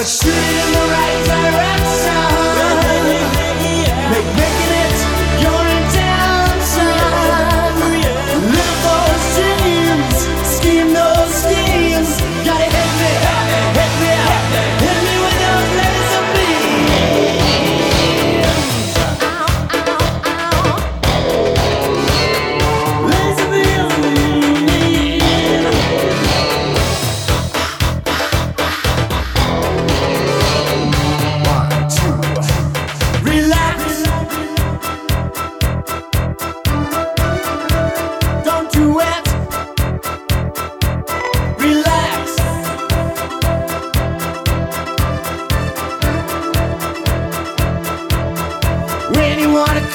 but shooting in the right direction. wanna